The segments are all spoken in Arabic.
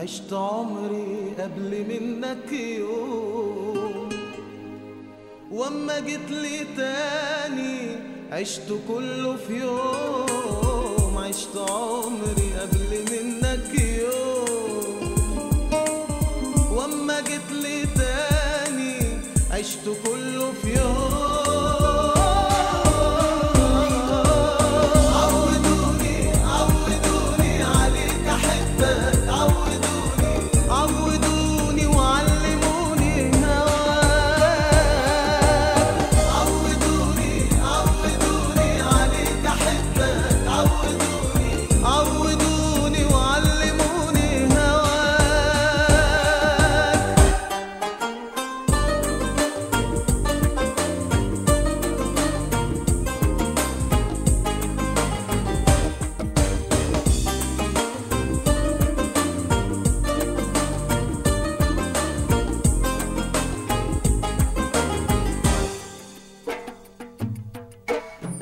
عشت عمري قبل منك يوم. وأما جيت لي تاني عشت كله في يوم. عشت عمري قبل منك يوم. وأما جيت لي تاني عشت كله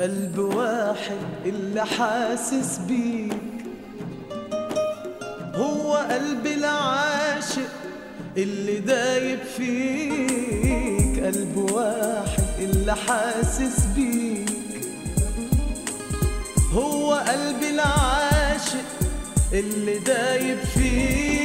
قلب واحد اللي حاسس بيك. هو قلب العاشق اللي دايب فيك. قلب واحد اللي حاسس بيك. هو قلب العاشق اللي دايب فيك.